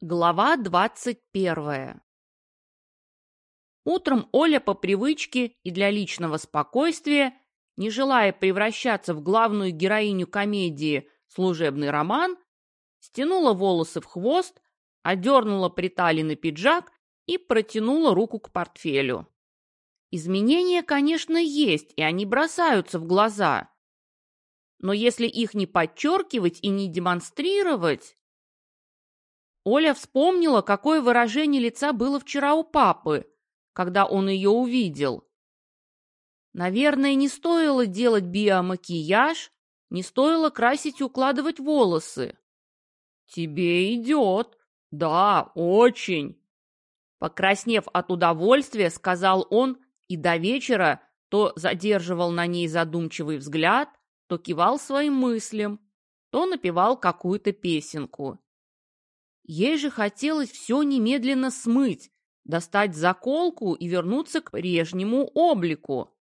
Глава двадцать первая Утром Оля по привычке и для личного спокойствия, не желая превращаться в главную героиню комедии «Служебный роман», стянула волосы в хвост, одернула приталенный пиджак и протянула руку к портфелю. Изменения, конечно, есть, и они бросаются в глаза. Но если их не подчеркивать и не демонстрировать, Оля вспомнила, какое выражение лица было вчера у папы, когда он ее увидел. Наверное, не стоило делать биомакияж, не стоило красить и укладывать волосы. «Тебе идет. Да, очень!» Покраснев от удовольствия, сказал он, и до вечера то задерживал на ней задумчивый взгляд, то кивал своим мыслям, то напевал какую-то песенку. Ей же хотелось все немедленно смыть, достать заколку и вернуться к прежнему облику.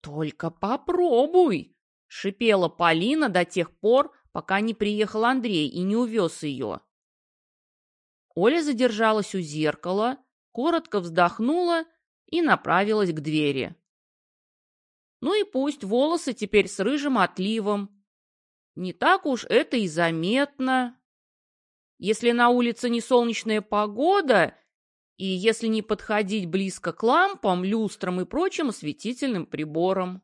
«Только попробуй!» — шипела Полина до тех пор, пока не приехал Андрей и не увез ее. Оля задержалась у зеркала, коротко вздохнула и направилась к двери. Ну и пусть волосы теперь с рыжим отливом. Не так уж это и заметно. Если на улице не солнечная погода, и если не подходить близко к лампам, люстрам и прочим осветительным приборам.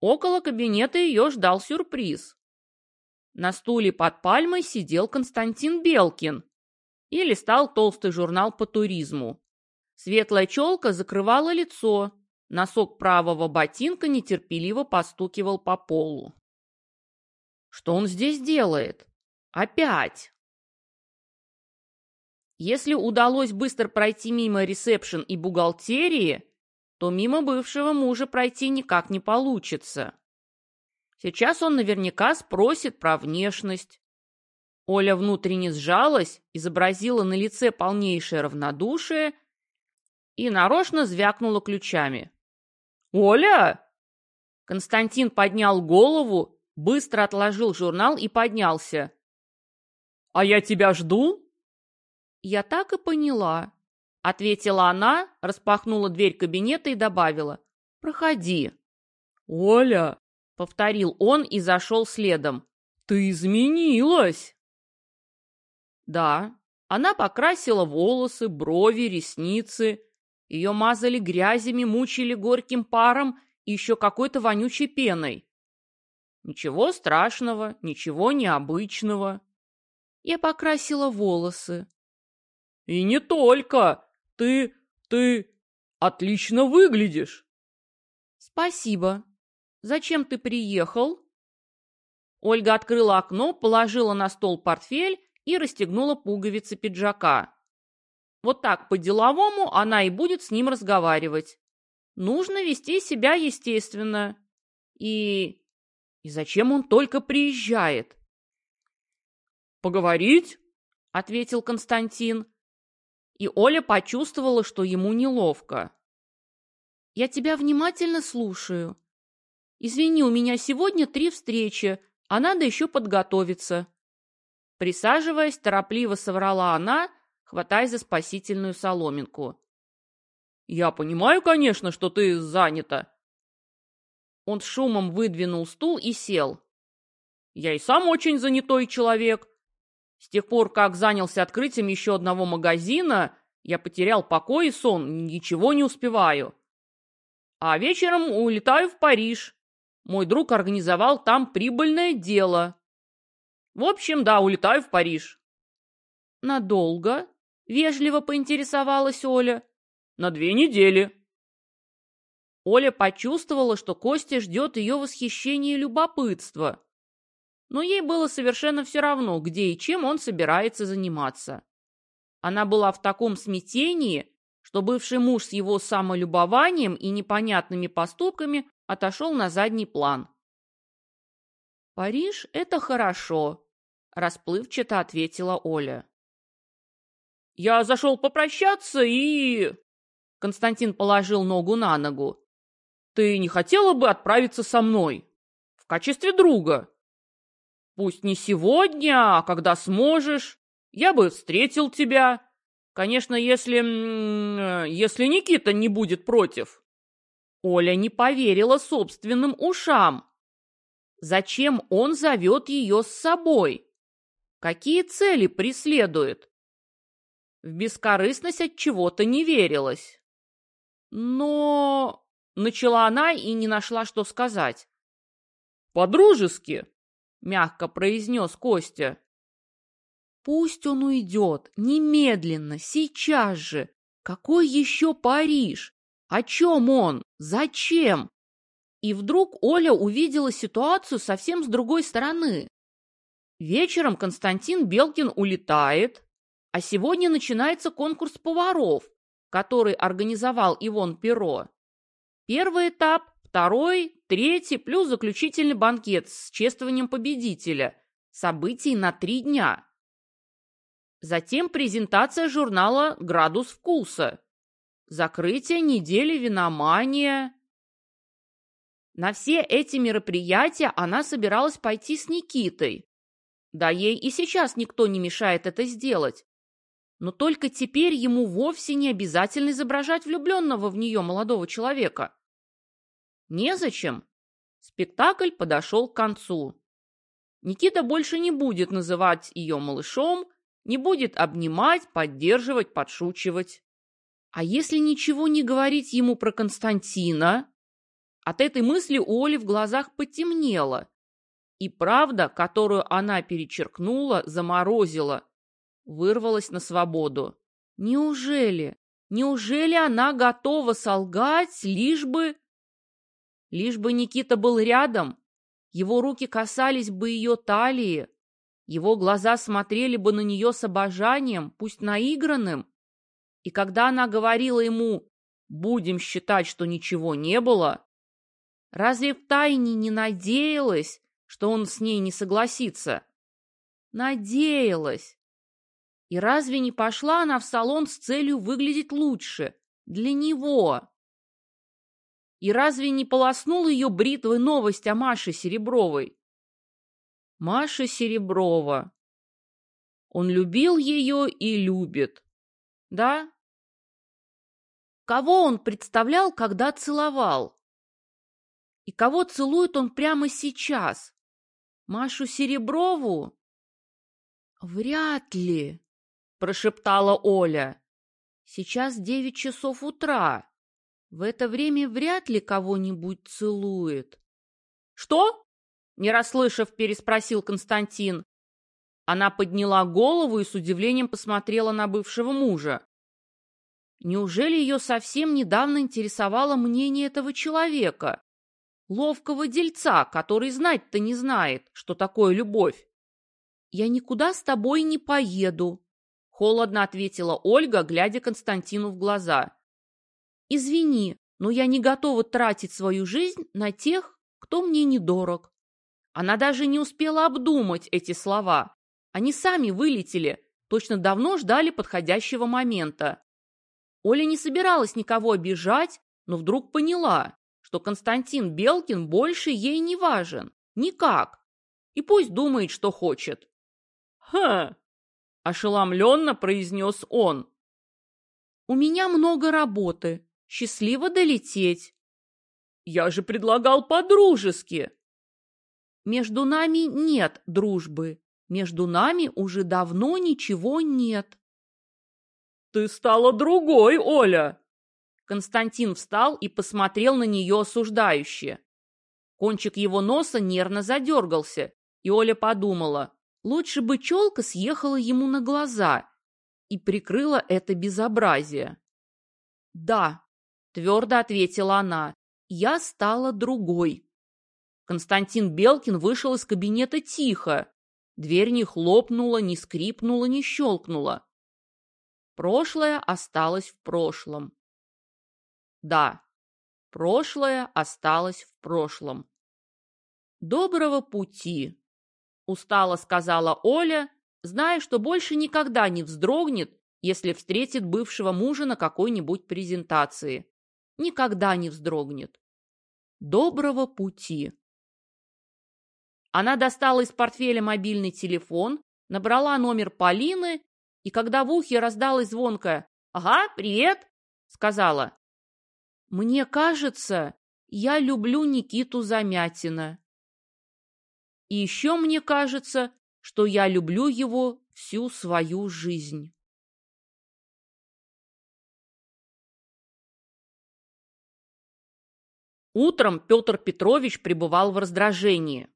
Около кабинета ее ждал сюрприз. На стуле под пальмой сидел Константин Белкин и листал толстый журнал по туризму. Светлая челка закрывала лицо, носок правого ботинка нетерпеливо постукивал по полу. Что он здесь делает? Опять! Если удалось быстро пройти мимо ресепшн и бухгалтерии, то мимо бывшего мужа пройти никак не получится. Сейчас он наверняка спросит про внешность. Оля внутренне сжалась, изобразила на лице полнейшее равнодушие и нарочно звякнула ключами. «Оля!» Константин поднял голову, быстро отложил журнал и поднялся. «А я тебя жду?» «Я так и поняла», — ответила она, распахнула дверь кабинета и добавила. «Проходи». «Оля!» — повторил он и зашел следом. «Ты изменилась!» Да, она покрасила волосы, брови, ресницы. Ее мазали грязями, мучили горьким паром и еще какой-то вонючей пеной. Ничего страшного, ничего необычного. Я покрасила волосы. И не только. Ты, ты отлично выглядишь. Спасибо. Зачем ты приехал? Ольга открыла окно, положила на стол портфель и расстегнула пуговицы пиджака. Вот так по-деловому она и будет с ним разговаривать. Нужно вести себя естественно. И... И зачем он только приезжает? «Поговорить?» — ответил Константин. И Оля почувствовала, что ему неловко. «Я тебя внимательно слушаю. Извини, у меня сегодня три встречи, а надо еще подготовиться». Присаживаясь, торопливо соврала она, хватаясь за спасительную соломинку. «Я понимаю, конечно, что ты занята». Он шумом выдвинул стул и сел. «Я и сам очень занятой человек. С тех пор, как занялся открытием еще одного магазина, я потерял покой и сон, ничего не успеваю. А вечером улетаю в Париж. Мой друг организовал там прибыльное дело. В общем, да, улетаю в Париж. Надолго? Вежливо поинтересовалась Оля. На две недели. Оля почувствовала, что Костя ждет ее восхищения и любопытства но ей было совершенно все равно, где и чем он собирается заниматься. Она была в таком смятении, что бывший муж с его самолюбованием и непонятными поступками отошел на задний план. «Париж — это хорошо», — расплывчато ответила Оля. «Я зашел попрощаться и...» Константин положил ногу на ногу. «Ты не хотела бы отправиться со мной? В качестве друга?» Пусть не сегодня, а когда сможешь. Я бы встретил тебя. Конечно, если... если Никита не будет против. Оля не поверила собственным ушам. Зачем он зовет ее с собой? Какие цели преследует? В бескорыстность от чего-то не верилось. Но... Начала она и не нашла, что сказать. «По-дружески», — мягко произнес Костя. «Пусть он уйдет, немедленно, сейчас же. Какой еще Париж? О чем он? Зачем?» И вдруг Оля увидела ситуацию совсем с другой стороны. Вечером Константин Белкин улетает, а сегодня начинается конкурс поваров, который организовал Ивон Перо. Первый этап, второй, третий, плюс заключительный банкет с чествованием победителя. Событий на три дня. Затем презентация журнала «Градус вкуса». Закрытие недели виномания. На все эти мероприятия она собиралась пойти с Никитой. Да ей и сейчас никто не мешает это сделать. Но только теперь ему вовсе не обязательно изображать влюбленного в нее молодого человека. Незачем. Спектакль подошел к концу. Никита больше не будет называть ее малышом, не будет обнимать, поддерживать, подшучивать. А если ничего не говорить ему про Константина? От этой мысли у Оли в глазах потемнело. И правда, которую она перечеркнула, заморозила, вырвалась на свободу. Неужели? Неужели она готова солгать, лишь бы... Лишь бы Никита был рядом, его руки касались бы ее талии, его глаза смотрели бы на нее с обожанием, пусть наигранным. И когда она говорила ему «будем считать, что ничего не было», разве втайне не надеялась, что он с ней не согласится? Надеялась. И разве не пошла она в салон с целью выглядеть лучше? Для него. И разве не полоснул ее бритвой новость о Маше Серебровой? Маша Сереброва. Он любил ее и любит. Да? Кого он представлял, когда целовал? И кого целует он прямо сейчас? Машу Сереброву? Вряд ли прошептала Оля. Сейчас девять часов утра. В это время вряд ли кого-нибудь целует. Что? Не расслышав, переспросил Константин. Она подняла голову и с удивлением посмотрела на бывшего мужа. Неужели ее совсем недавно интересовало мнение этого человека? Ловкого дельца, который знать-то не знает, что такое любовь. «Я никуда с тобой не поеду», Холодно ответила Ольга, глядя Константину в глаза. «Извини, но я не готова тратить свою жизнь на тех, кто мне недорог». Она даже не успела обдумать эти слова. Они сами вылетели, точно давно ждали подходящего момента. Оля не собиралась никого обижать, но вдруг поняла, что Константин Белкин больше ей не важен. Никак. И пусть думает, что хочет. «Ха!» Ошеломленно произнес он. «У меня много работы. Счастливо долететь». «Я же предлагал по-дружески». «Между нами нет дружбы. Между нами уже давно ничего нет». «Ты стала другой, Оля!» Константин встал и посмотрел на нее осуждающе. Кончик его носа нервно задергался, и Оля подумала, Лучше бы челка съехала ему на глаза и прикрыла это безобразие. «Да», — твердо ответила она, — «я стала другой». Константин Белкин вышел из кабинета тихо. Дверь не хлопнула, не скрипнула, не щелкнула. Прошлое осталось в прошлом. Да, прошлое осталось в прошлом. Доброго пути, Устало сказала Оля, зная, что больше никогда не вздрогнет, если встретит бывшего мужа на какой-нибудь презентации. Никогда не вздрогнет. Доброго пути. Она достала из портфеля мобильный телефон, набрала номер Полины, и когда в ухе раздалась звонкая «Ага, привет!» сказала «Мне кажется, я люблю Никиту Замятина. И еще мне кажется, что я люблю его всю свою жизнь». Утром Петр Петрович пребывал в раздражении.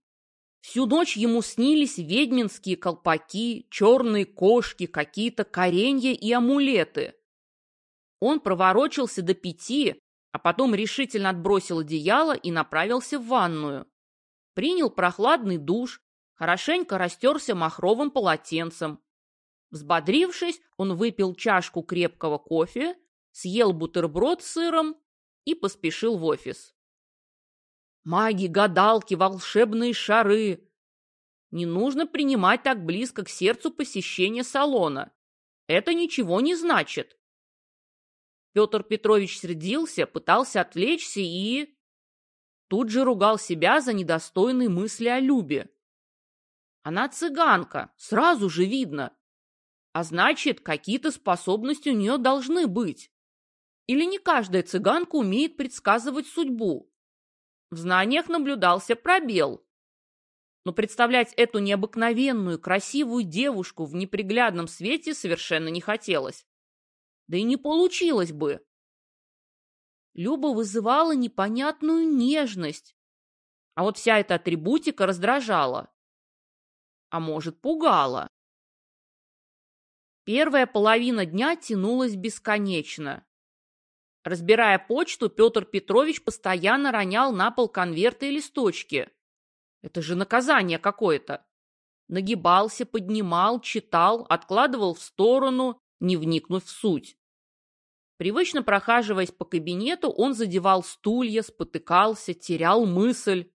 Всю ночь ему снились ведьминские колпаки, черные кошки, какие-то коренья и амулеты. Он проворочился до пяти, а потом решительно отбросил одеяло и направился в ванную. Принял прохладный душ, хорошенько растерся махровым полотенцем. Взбодрившись, он выпил чашку крепкого кофе, съел бутерброд с сыром и поспешил в офис. Маги, гадалки, волшебные шары. Не нужно принимать так близко к сердцу посещение салона. Это ничего не значит. Петр Петрович сердился, пытался отвлечься и... Тут же ругал себя за недостойные мысли о Любе. Она цыганка, сразу же видно. А значит, какие-то способности у нее должны быть. Или не каждая цыганка умеет предсказывать судьбу? В знаниях наблюдался пробел. Но представлять эту необыкновенную, красивую девушку в неприглядном свете совершенно не хотелось. Да и не получилось бы. Люба вызывала непонятную нежность, а вот вся эта атрибутика раздражала. А может, пугала. Первая половина дня тянулась бесконечно. Разбирая почту, Петр Петрович постоянно ронял на пол конверты и листочки. Это же наказание какое-то. Нагибался, поднимал, читал, откладывал в сторону, не вникнув в суть. Привычно прохаживаясь по кабинету, он задевал стулья, спотыкался, терял мысль.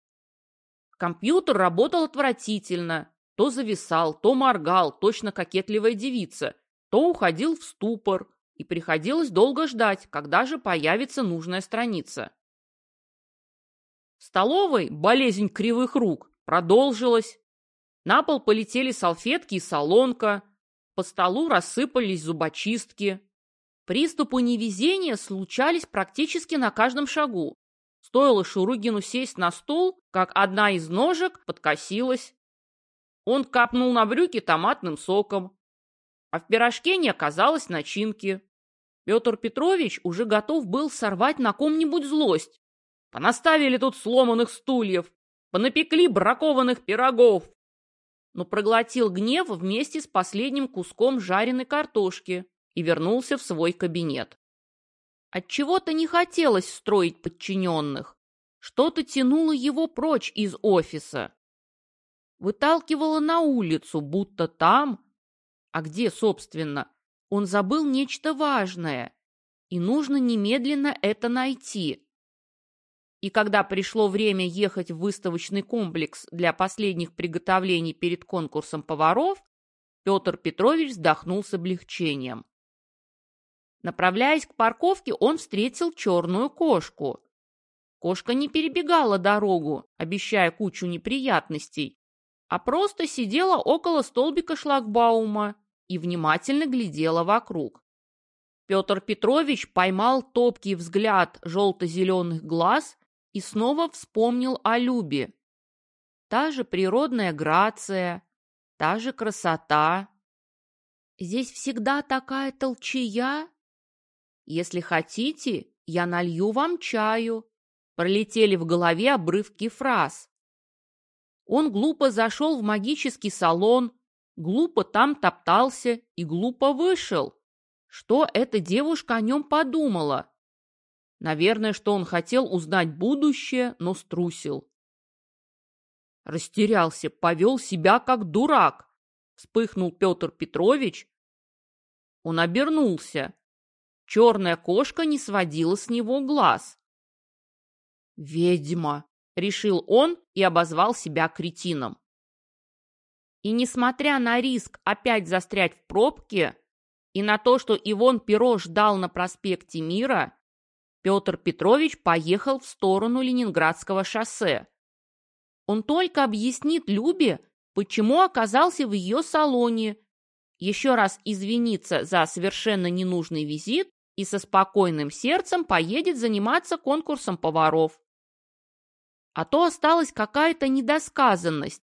Компьютер работал отвратительно. То зависал, то моргал, точно кокетливая девица, то уходил в ступор, и приходилось долго ждать, когда же появится нужная страница. В столовой болезнь кривых рук продолжилась. На пол полетели салфетки и солонка, по столу рассыпались зубочистки. Приступы невезения случались практически на каждом шагу. Стоило Шуругину сесть на стул, как одна из ножек подкосилась. Он капнул на брюки томатным соком, а в пирожке не оказалось начинки. Петр Петрович уже готов был сорвать на ком-нибудь злость. Понаставили тут сломанных стульев, понапекли бракованных пирогов. Но проглотил гнев вместе с последним куском жареной картошки и вернулся в свой кабинет. Отчего-то не хотелось строить подчиненных. Что-то тянуло его прочь из офиса. Выталкивало на улицу, будто там... А где, собственно? Он забыл нечто важное, и нужно немедленно это найти. И когда пришло время ехать в выставочный комплекс для последних приготовлений перед конкурсом поваров, Петр Петрович вздохнул с облегчением. Направляясь к парковке, он встретил черную кошку. Кошка не перебегала дорогу, обещая кучу неприятностей, а просто сидела около столбика шлагбаума и внимательно глядела вокруг. Петр Петрович поймал топкий взгляд желто-зеленых глаз и снова вспомнил о Любе. Та же природная грация, та же красота. Здесь всегда такая толчая. Если хотите, я налью вам чаю. Пролетели в голове обрывки фраз. Он глупо зашел в магический салон, глупо там топтался и глупо вышел. Что эта девушка о нем подумала? Наверное, что он хотел узнать будущее, но струсил. Растерялся, повел себя как дурак. Вспыхнул Петр Петрович. Он обернулся. Черная кошка не сводила с него глаз. «Ведьма!» — решил он и обозвал себя кретином. И несмотря на риск опять застрять в пробке и на то, что Ивон Перо ждал на проспекте Мира, Петр Петрович поехал в сторону Ленинградского шоссе. Он только объяснит Любе, почему оказался в ее салоне, еще раз извинится за совершенно ненужный визит и со спокойным сердцем поедет заниматься конкурсом поваров. А то осталась какая-то недосказанность.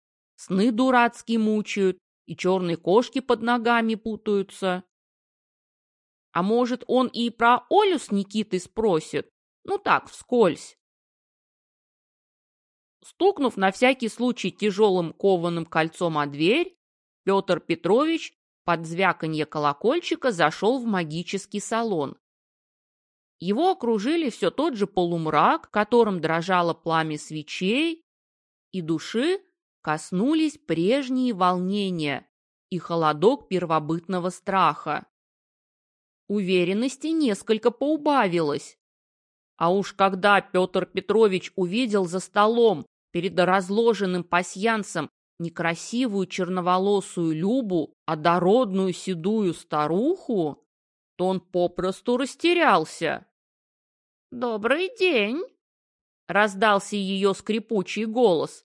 Сны дурацкие мучают, и черные кошки под ногами путаются. А может, он и про Олю с Никитой спросит? Ну так, вскользь. Стукнув на всякий случай тяжелым кованым кольцом о дверь, Петр Петрович под звяканье колокольчика зашел в магический салон. Его окружили все тот же полумрак, которым дрожало пламя свечей, и души коснулись прежние волнения и холодок первобытного страха. Уверенности несколько поубавилось. А уж когда Петр Петрович увидел за столом перед разложенным пасьянцем некрасивую черноволосую Любу, а дородную седую старуху, то он попросту растерялся. «Добрый день!» — раздался ее скрипучий голос.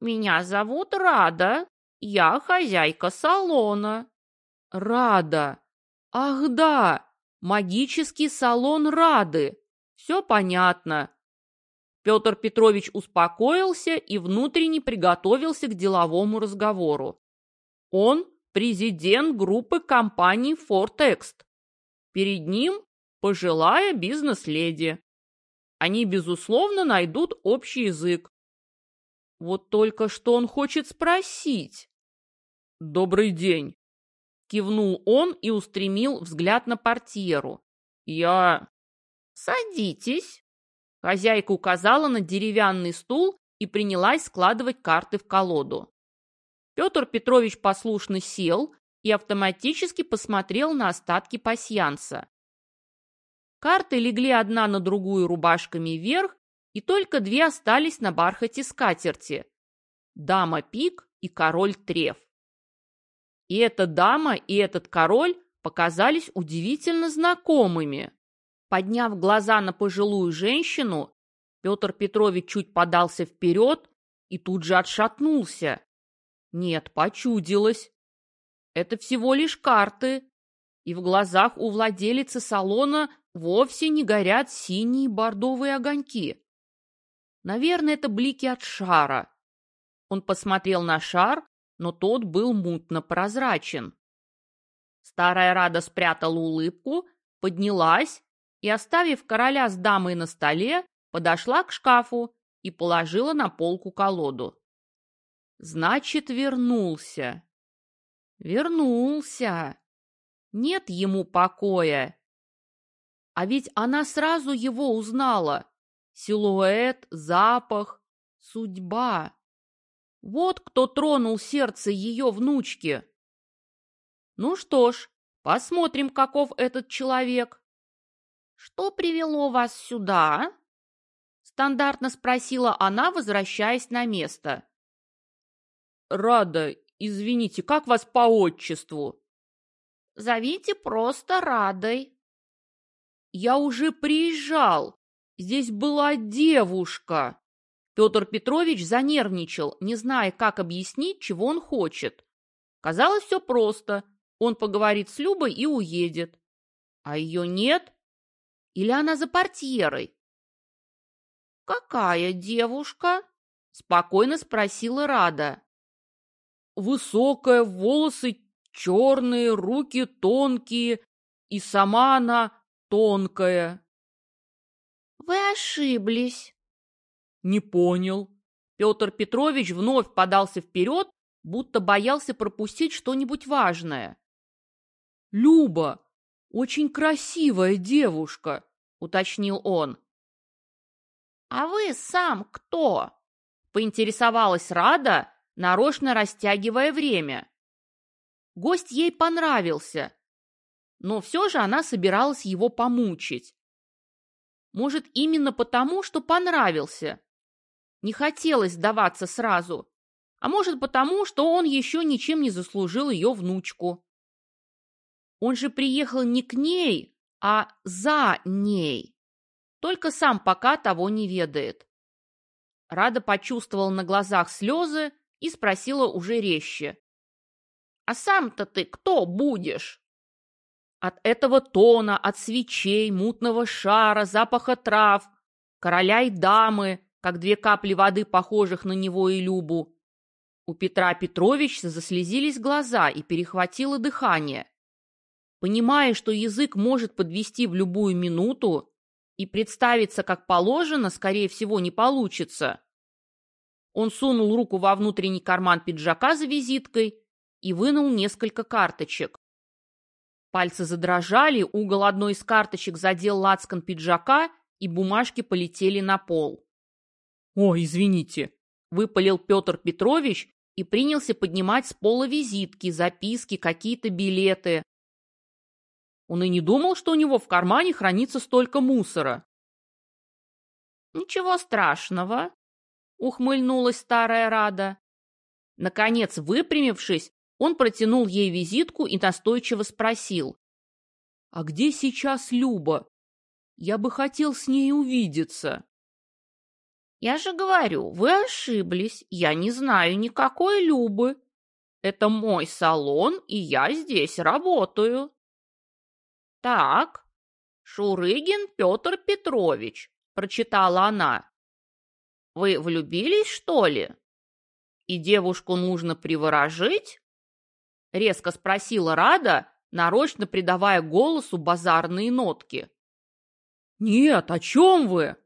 «Меня зовут Рада, я хозяйка салона». «Рада! Ах да! Магический салон Рады! Все понятно!» Петр Петрович успокоился и внутренне приготовился к деловому разговору. Он президент группы компаний «Фортекст». Перед ним пожилая бизнес-леди. Они, безусловно, найдут общий язык. Вот только что он хочет спросить. «Добрый день!» Кивнул он и устремил взгляд на портьеру. «Я...» «Садитесь!» Хозяйка указала на деревянный стул и принялась складывать карты в колоду. Петр Петрович послушно сел и автоматически посмотрел на остатки пасьянса. Карты легли одна на другую рубашками вверх, и только две остались на бархате скатерти. Дама пик и король треф. И эта дама, и этот король показались удивительно знакомыми. Подняв глаза на пожилую женщину, Петр Петрович чуть подался вперед и тут же отшатнулся. Нет, почудилось. Это всего лишь карты, и в глазах у владелицы салона вовсе не горят синие бордовые огоньки. Наверное, это блики от шара. Он посмотрел на шар, но тот был мутно прозрачен. Старая Рада спрятала улыбку, поднялась и, оставив короля с дамой на столе, подошла к шкафу и положила на полку колоду. Значит, вернулся. Вернулся. Нет ему покоя. А ведь она сразу его узнала. Силуэт, запах, судьба. Вот кто тронул сердце ее внучки. Ну что ж, посмотрим, каков этот человек. «Что привело вас сюда?» Стандартно спросила она, возвращаясь на место. «Рада, извините, как вас по отчеству?» «Зовите просто Радой». «Я уже приезжал. Здесь была девушка». Петр Петрович занервничал, не зная, как объяснить, чего он хочет. Казалось, все просто. Он поговорит с Любой и уедет. А ее нет, или она за портьерой? «Какая девушка?» – спокойно спросила Рада. «Высокая, волосы черные, руки тонкие, и сама она тонкая». «Вы ошиблись». «Не понял». Петр Петрович вновь подался вперед, будто боялся пропустить что-нибудь важное. «Люба, очень красивая девушка. — уточнил он. «А вы сам кто?» — поинтересовалась Рада, нарочно растягивая время. Гость ей понравился, но все же она собиралась его помучить. Может, именно потому, что понравился. Не хотелось сдаваться сразу, а может потому, что он еще ничем не заслужил ее внучку. Он же приехал не к ней, а за ней. Только сам пока того не ведает. Рада почувствовала на глазах слезы и спросила уже резче. «А сам-то ты кто будешь?» От этого тона, от свечей, мутного шара, запаха трав, короля и дамы, как две капли воды, похожих на него и Любу. У Петра Петровича заслезились глаза и перехватило дыхание. Понимая, что язык может подвести в любую минуту, и представиться как положено, скорее всего, не получится. Он сунул руку во внутренний карман пиджака за визиткой и вынул несколько карточек. Пальцы задрожали, угол одной из карточек задел лацкан пиджака, и бумажки полетели на пол. «О, извините!» – выпалил Петр Петрович и принялся поднимать с пола визитки, записки, какие-то билеты. Он и не думал, что у него в кармане хранится столько мусора. «Ничего страшного», — ухмыльнулась старая Рада. Наконец, выпрямившись, он протянул ей визитку и настойчиво спросил. «А где сейчас Люба? Я бы хотел с ней увидеться». «Я же говорю, вы ошиблись. Я не знаю никакой Любы. Это мой салон, и я здесь работаю». «Так, Шурыгин Петр Петрович», — прочитала она. «Вы влюбились, что ли? И девушку нужно приворожить?» Резко спросила Рада, нарочно придавая голосу базарные нотки. «Нет, о чем вы?»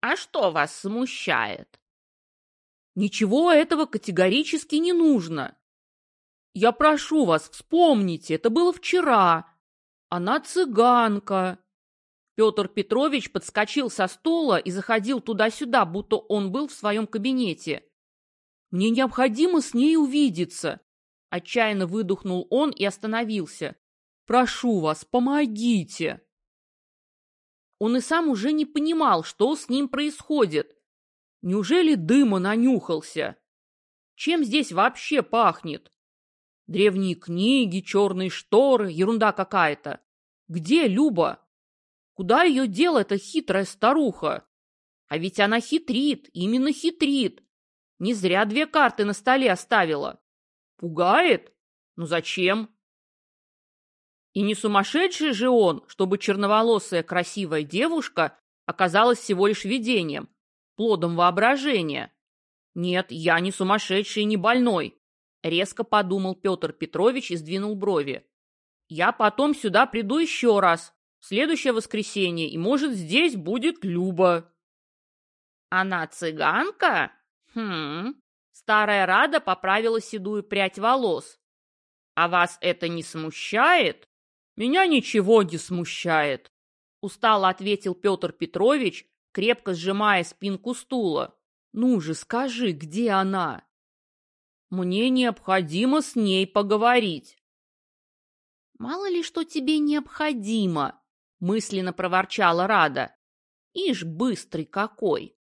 «А что вас смущает?» «Ничего этого категорически не нужно. Я прошу вас, вспомните, это было вчера, она цыганка. Петр Петрович подскочил со стула и заходил туда-сюда, будто он был в своем кабинете. Мне необходимо с ней увидеться. Отчаянно выдохнул он и остановился. Прошу вас, помогите. Он и сам уже не понимал, что с ним происходит. Неужели дыма нанюхался? Чем здесь вообще пахнет? Древние книги, черные шторы, ерунда какая-то. Где Люба? Куда ее дела эта хитрая старуха? А ведь она хитрит, именно хитрит. Не зря две карты на столе оставила. Пугает? Ну зачем? И не сумасшедший же он, чтобы черноволосая красивая девушка оказалась всего лишь видением, плодом воображения. Нет, я не сумасшедший и не больной. Резко подумал Петр Петрович и сдвинул брови. Я потом сюда приду еще раз, в следующее воскресенье, и, может, здесь будет Люба. Она цыганка? Хм. Старая Рада поправила седую прядь волос. А вас это не смущает? Меня ничего не смущает. Устало ответил Петр Петрович, крепко сжимая спинку стула. Ну же, скажи, где она? Мне необходимо с ней поговорить. Мало ли что тебе необходимо, мысленно проворчала Рада. Ишь, быстрый какой!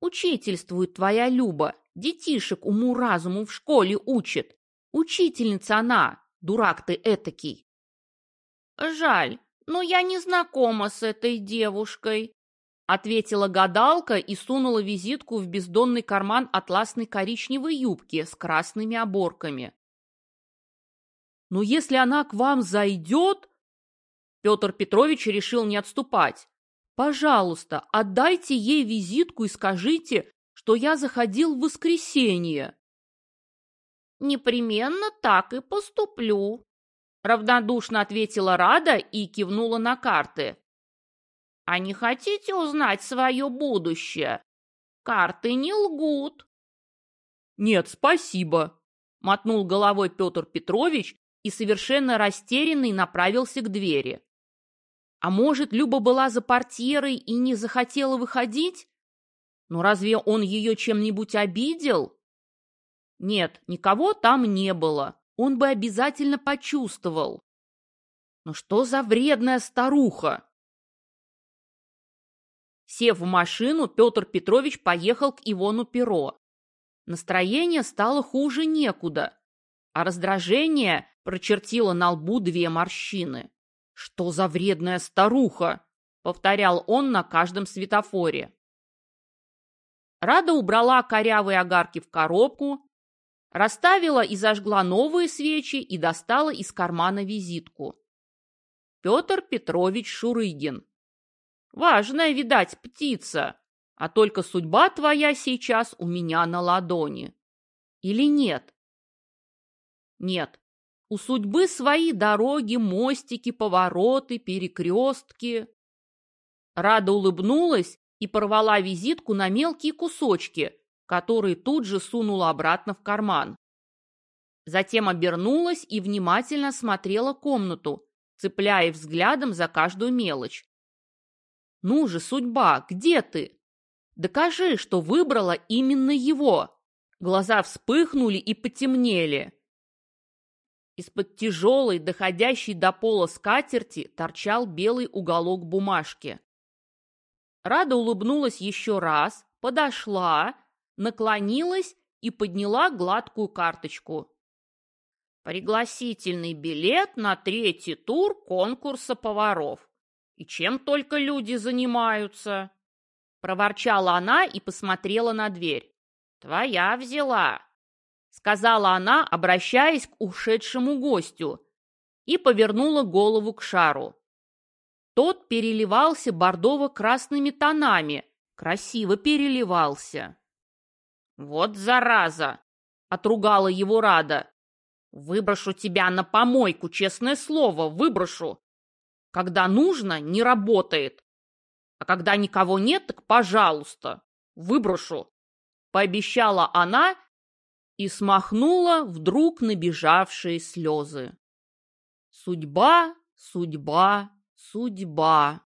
Учительствует твоя Люба, детишек уму-разуму в школе учит. Учительница она, дурак ты этакий. Жаль, но я не знакома с этой девушкой, Ответила гадалка и сунула визитку в бездонный карман атласной коричневой юбки с красными оборками. «Но если она к вам зайдет...» Петр Петрович решил не отступать. «Пожалуйста, отдайте ей визитку и скажите, что я заходил в воскресенье». «Непременно так и поступлю», — равнодушно ответила Рада и кивнула на карты. А не хотите узнать свое будущее? Карты не лгут. Нет, спасибо, мотнул головой Петр Петрович и совершенно растерянный направился к двери. А может, Люба была за портьерой и не захотела выходить? Но разве он ее чем-нибудь обидел? Нет, никого там не было. Он бы обязательно почувствовал. Но что за вредная старуха? Сев в машину, Петр Петрович поехал к Ивону Перо. Настроение стало хуже некуда, а раздражение прочертило на лбу две морщины. «Что за вредная старуха?» — повторял он на каждом светофоре. Рада убрала корявые огарки в коробку, расставила и зажгла новые свечи и достала из кармана визитку. Петр Петрович Шурыгин. Важная, видать, птица, а только судьба твоя сейчас у меня на ладони. Или нет? Нет, у судьбы свои дороги, мостики, повороты, перекрестки. Рада улыбнулась и порвала визитку на мелкие кусочки, которые тут же сунула обратно в карман. Затем обернулась и внимательно смотрела комнату, цепляя взглядом за каждую мелочь. «Ну же, судьба, где ты? Докажи, что выбрала именно его!» Глаза вспыхнули и потемнели. Из-под тяжелой, доходящей до пола скатерти, торчал белый уголок бумажки. Рада улыбнулась еще раз, подошла, наклонилась и подняла гладкую карточку. Пригласительный билет на третий тур конкурса поваров. И чем только люди занимаются. Проворчала она и посмотрела на дверь. Твоя взяла, сказала она, обращаясь к ушедшему гостю, и повернула голову к шару. Тот переливался бордово-красными тонами, красиво переливался. «Вот зараза!» — отругала его Рада. «Выброшу тебя на помойку, честное слово, выброшу. Когда нужно, не работает. А когда никого нет, так пожалуйста, выброшу». Пообещала она и смахнула вдруг набежавшие слезы. Судьба, судьба, судьба.